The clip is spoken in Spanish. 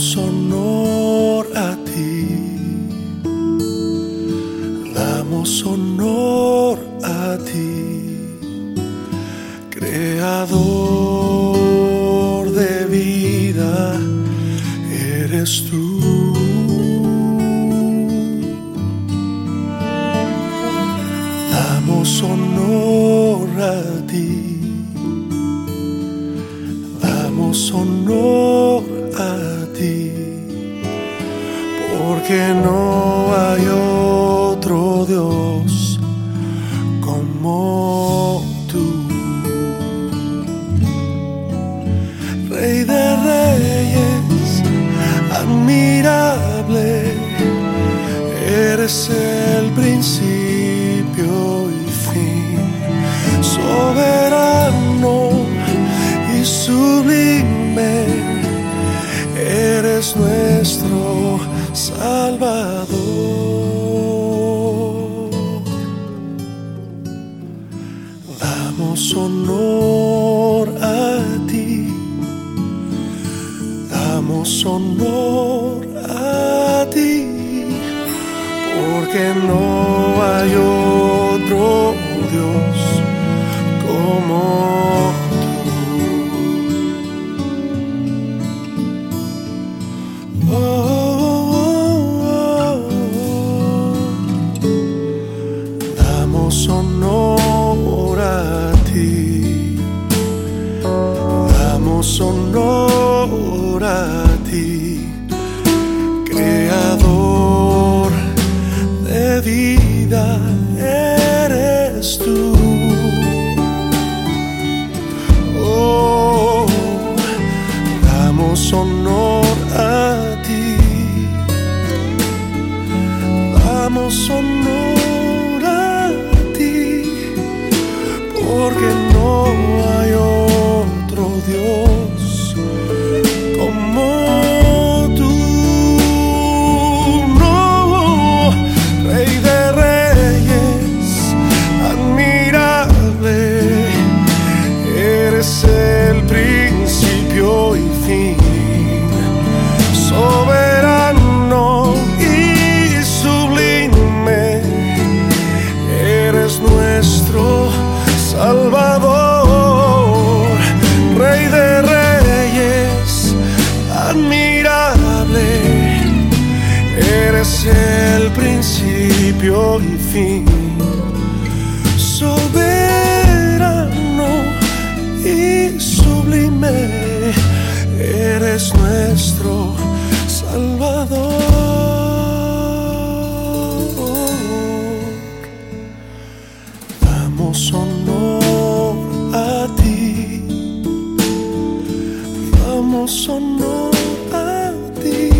Damos honor a ti. Damos honor a ti. Creador de vida, eres tú. No hay otro Dios como tú. Rey de reyes, admirable, eres el Damos honor a ti, damos honor a ti, porque no hay otro Dios honor a ti. Creador de vida eres tú. Oh, damos honor a ti. Damos honor a ti, porque no hay otro Dios Salvador, Rey de Reyes, admirable, eres el principio y fin, sonó a ti.